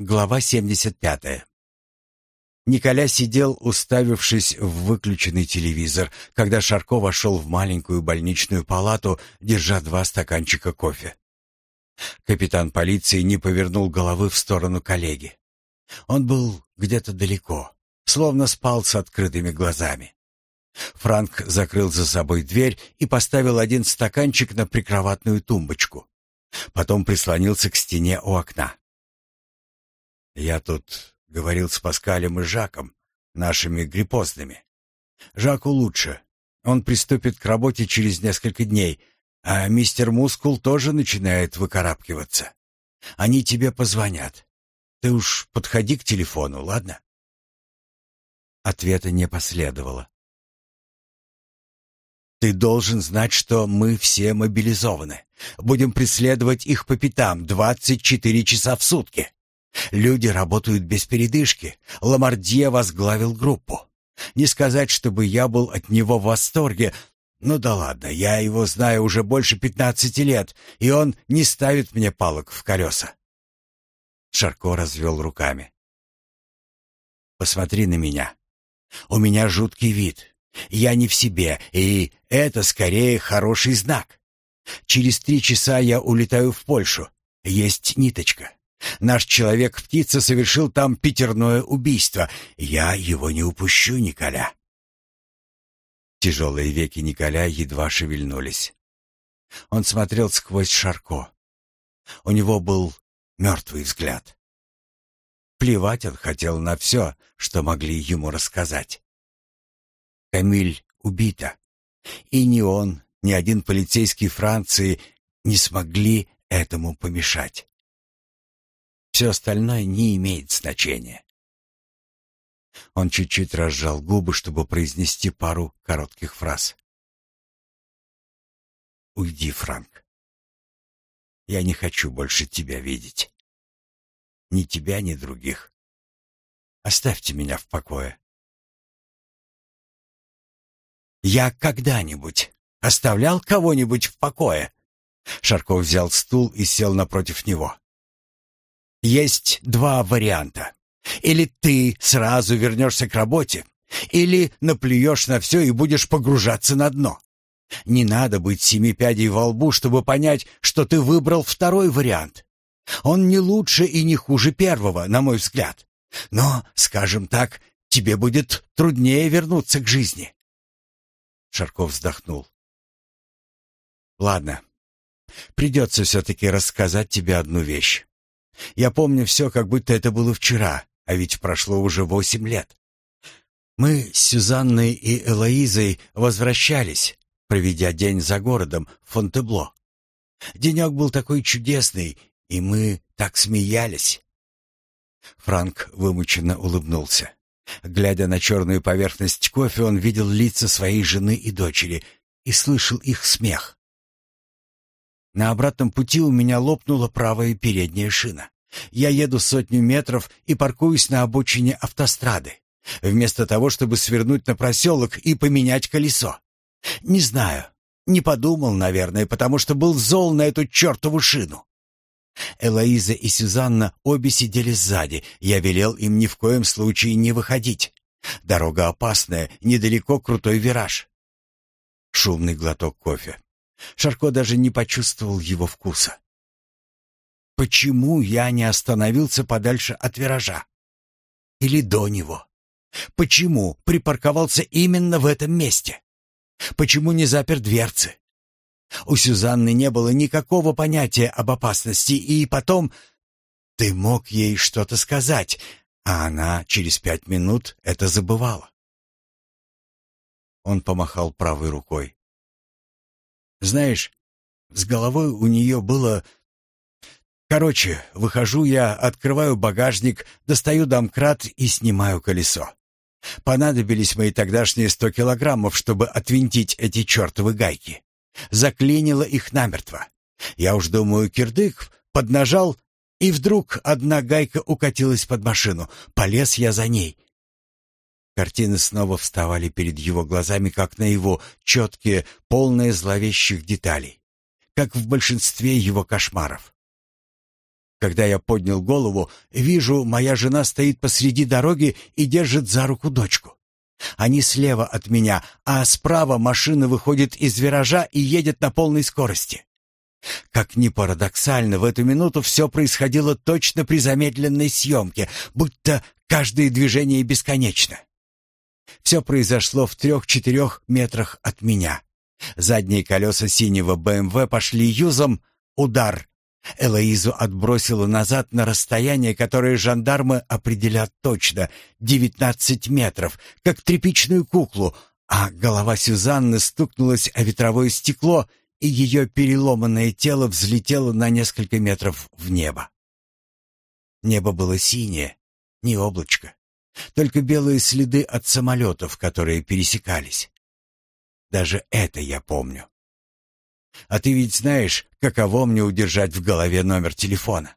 Глава 75. Николя сидел, уставившись в выключенный телевизор, когда Шарко вошел в маленькую больничную палату, держа два стаканчика кофе. Капитан полиции не повернул головы в сторону коллеги. Он был где-то далеко, словно спал с открытыми глазами. Франк закрыл за собой дверь и поставил один стаканчик на прикроватную тумбочку. Потом прислонился к стене у окна. Я тут говорил с Паскалем и Жаком, нашими гриппозными. Жаку лучше. Он приступит к работе через несколько дней, а мистер Мускул тоже начинает выкарабкиваться. Они тебе позвонят. Ты уж подходи к телефону, ладно? Ответа не последовало. Ты должен знать, что мы все мобилизованы. Будем преследовать их по пятам 24 часа в сутки. Люди работают без передышки. Ламардье возглавил группу. Не сказать, чтобы я был от него в восторге. Ну да ладно, я его знаю уже больше пятнадцати лет, и он не ставит мне палок в колеса. Шарко развел руками. Посмотри на меня. У меня жуткий вид. Я не в себе, и это скорее хороший знак. Через три часа я улетаю в Польшу. Есть ниточка. Наш человек-птица совершил там пятерное убийство. Я его не упущу, Николя. Тяжелые веки Николя едва шевельнулись. Он смотрел сквозь Шарко. У него был мертвый взгляд. Плевать он хотел на все, что могли ему рассказать. Камиль убита. И ни он, ни один полицейский Франции не смогли этому помешать. Все остальное не имеет значения. Он чуть-чуть разжал губы, чтобы произнести пару коротких фраз. «Уйди, Франк. Я не хочу больше тебя видеть. Ни тебя, ни других. Оставьте меня в покое». «Я когда-нибудь оставлял кого-нибудь в покое?» Шарков взял стул и сел напротив него. Есть два варианта. Или ты сразу вернешься к работе, или наплюешь на все и будешь погружаться на дно. Не надо быть семи пядей во лбу, чтобы понять, что ты выбрал второй вариант. Он не лучше и не хуже первого, на мой взгляд. Но, скажем так, тебе будет труднее вернуться к жизни. Шарков вздохнул. Ладно, придется все-таки рассказать тебе одну вещь. Я помню все, как будто это было вчера, а ведь прошло уже восемь лет. Мы с Сюзанной и Элоизой возвращались, проведя день за городом в Фонтебло. Денек был такой чудесный, и мы так смеялись. Франк вымученно улыбнулся. Глядя на черную поверхность кофе, он видел лица своей жены и дочери и слышал их смех. На обратном пути у меня лопнула правая передняя шина. Я еду сотню метров и паркуюсь на обочине автострады, вместо того, чтобы свернуть на проселок и поменять колесо. Не знаю, не подумал, наверное, потому что был зол на эту чертову шину. Элоиза и Сюзанна обе сидели сзади. Я велел им ни в коем случае не выходить. Дорога опасная, недалеко крутой вираж. Шумный глоток кофе. Шарко даже не почувствовал его вкуса. Почему я не остановился подальше от виража? Или до него? Почему припарковался именно в этом месте? Почему не запер дверцы? У Сюзанны не было никакого понятия об опасности, и потом ты мог ей что-то сказать, а она через пять минут это забывала. Он помахал правой рукой. Знаешь, с головой у нее было... Короче, выхожу я, открываю багажник, достаю домкрат и снимаю колесо. Понадобились мои тогдашние сто килограммов, чтобы отвинтить эти чертовы гайки. Заклинило их намертво. Я уж думаю, кирдык поднажал, и вдруг одна гайка укатилась под машину. Полез я за ней. Картины снова вставали перед его глазами, как на его четкие, полные зловещих деталей, как в большинстве его кошмаров. Когда я поднял голову, вижу, моя жена стоит посреди дороги и держит за руку дочку. Они слева от меня, а справа машина выходит из виража и едет на полной скорости. Как ни парадоксально, в эту минуту все происходило точно при замедленной съемке, будто каждое движение бесконечно. Все произошло в трех-четырех метрах от меня. Задние колеса синего БМВ пошли юзом, удар. Элоизу отбросило назад на расстояние, которое жандармы определят точно — девятнадцать метров, как тряпичную куклу, а голова Сюзанны стукнулась о ветровое стекло, и ее переломанное тело взлетело на несколько метров в небо. Небо было синее, не облачко, только белые следы от самолетов, которые пересекались. Даже это я помню. А ты ведь знаешь, каково мне удержать в голове номер телефона?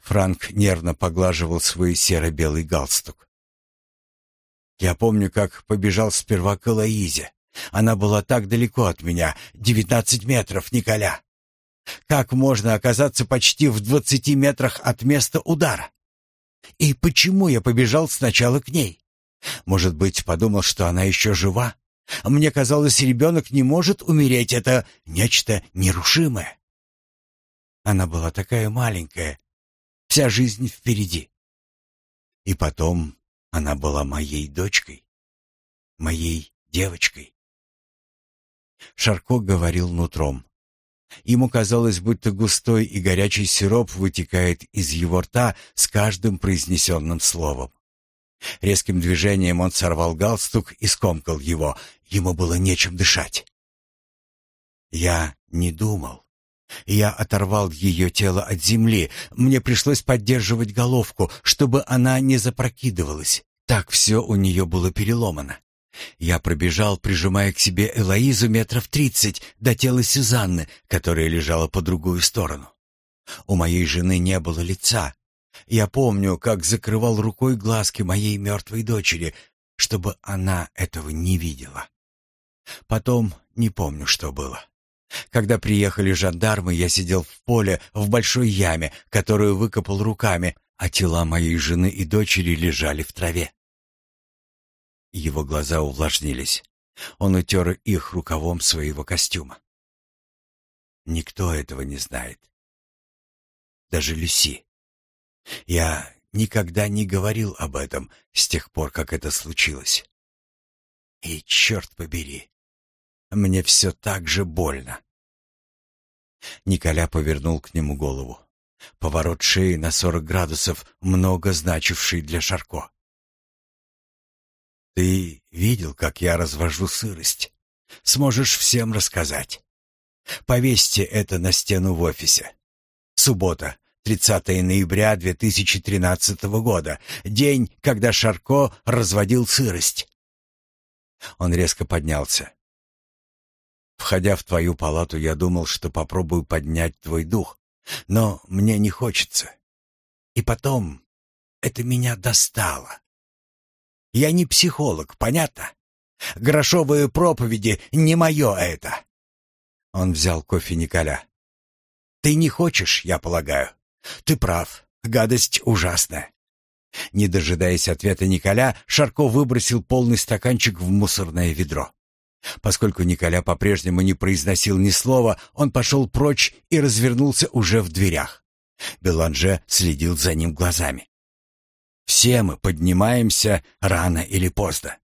Франк нервно поглаживал свой серо-белый галстук. Я помню, как побежал сперва к Элоизе. Она была так далеко от меня, девятнадцать метров, Николя. Как можно оказаться почти в двадцати метрах от места удара? И почему я побежал сначала к ней? Может быть, подумал, что она еще жива? Мне казалось, ребенок не может умереть, это нечто нерушимое. Она была такая маленькая, вся жизнь впереди. И потом она была моей дочкой, моей девочкой. Шарко говорил нутром. Ему казалось, будто густой и горячий сироп вытекает из его рта с каждым произнесенным словом. Резким движением он сорвал галстук и скомкал его. Ему было нечем дышать. Я не думал. Я оторвал ее тело от земли. Мне пришлось поддерживать головку, чтобы она не запрокидывалась. Так все у нее было переломано. Я пробежал, прижимая к себе Элоизу метров тридцать до тела Сюзанны, которая лежала по другую сторону. У моей жены не было лица. Я помню, как закрывал рукой глазки моей мертвой дочери, чтобы она этого не видела. Потом не помню, что было. Когда приехали жандармы, я сидел в поле в большой яме, которую выкопал руками, а тела моей жены и дочери лежали в траве. Его глаза увлажнились. Он утер их рукавом своего костюма. Никто этого не знает. Даже Люси. Я никогда не говорил об этом с тех пор, как это случилось. И черт побери, мне все так же больно. Николя повернул к нему голову. Поворот шеи на сорок градусов, много значивший для Шарко. Ты видел, как я развожу сырость? Сможешь всем рассказать. Повесьте это на стену в офисе. Суббота, 30 ноября 2013 года, день, когда Шарко разводил сырость. Он резко поднялся. Входя в твою палату, я думал, что попробую поднять твой дух, но мне не хочется. И потом это меня достало. Я не психолог, понятно? Грошовые проповеди — не мое это. Он взял кофе Николя. Ты не хочешь, я полагаю. Ты прав, гадость ужасная. Не дожидаясь ответа Николя, Шарко выбросил полный стаканчик в мусорное ведро. Поскольку Николя по-прежнему не произносил ни слова, он пошел прочь и развернулся уже в дверях. Беланже следил за ним глазами. Все мы поднимаемся рано или поздно.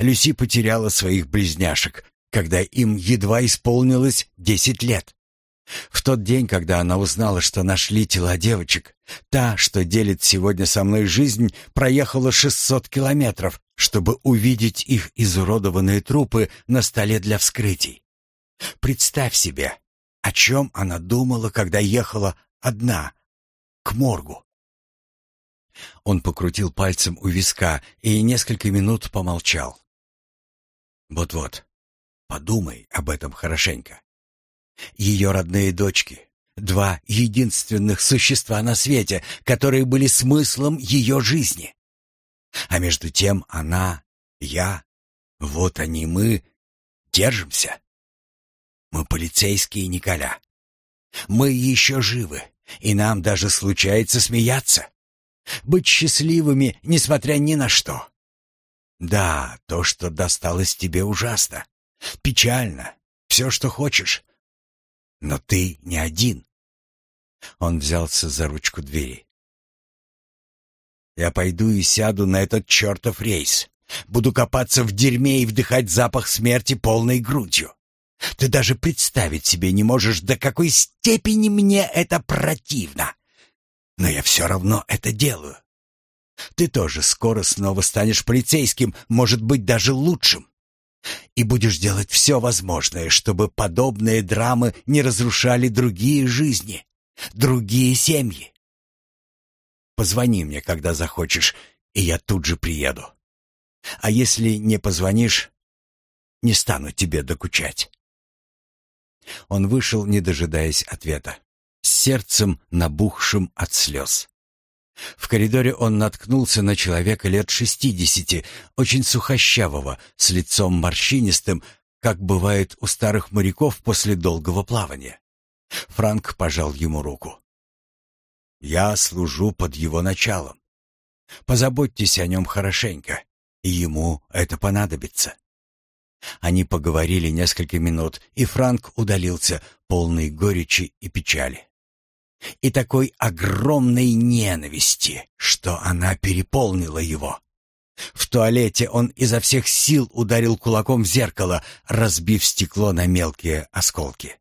Люси потеряла своих близняшек, когда им едва исполнилось десять лет. В тот день, когда она узнала, что нашли тела девочек, та, что делит сегодня со мной жизнь, проехала 600 километров, чтобы увидеть их изуродованные трупы на столе для вскрытий. Представь себе, о чем она думала, когда ехала одна к моргу. Он покрутил пальцем у виска и несколько минут помолчал. Вот-вот, подумай об этом хорошенько. Ее родные дочки, два единственных существа на свете, которые были смыслом ее жизни. А между тем она, я, вот они мы, держимся. Мы полицейские Николя. Мы еще живы, И нам даже случается смеяться. Быть счастливыми, несмотря ни на что. Да, то, что досталось тебе, ужасно. Печально. Все, что хочешь. Но ты не один. Он взялся за ручку двери. Я пойду и сяду на этот чертов рейс. Буду копаться в дерьме и вдыхать запах смерти полной грудью. Ты даже представить себе не можешь, до какой степени мне это противно. Но я все равно это делаю. Ты тоже скоро снова станешь полицейским, может быть, даже лучшим. И будешь делать все возможное, чтобы подобные драмы не разрушали другие жизни, другие семьи. Позвони мне, когда захочешь, и я тут же приеду. А если не позвонишь, не стану тебе докучать. Он вышел, не дожидаясь ответа, с сердцем набухшим от слез. В коридоре он наткнулся на человека лет шестидесяти, очень сухощавого, с лицом морщинистым, как бывает у старых моряков после долгого плавания. Франк пожал ему руку. «Я служу под его началом. Позаботьтесь о нем хорошенько, и ему это понадобится». Они поговорили несколько минут, и Франк удалился, полный горечи и печали. И такой огромной ненависти, что она переполнила его. В туалете он изо всех сил ударил кулаком в зеркало, разбив стекло на мелкие осколки.